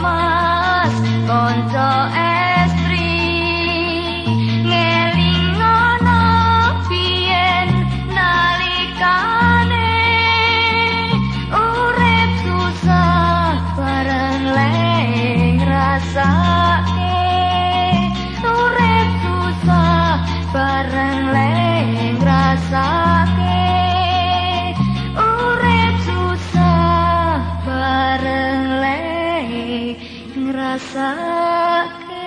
mas konco ngrasake.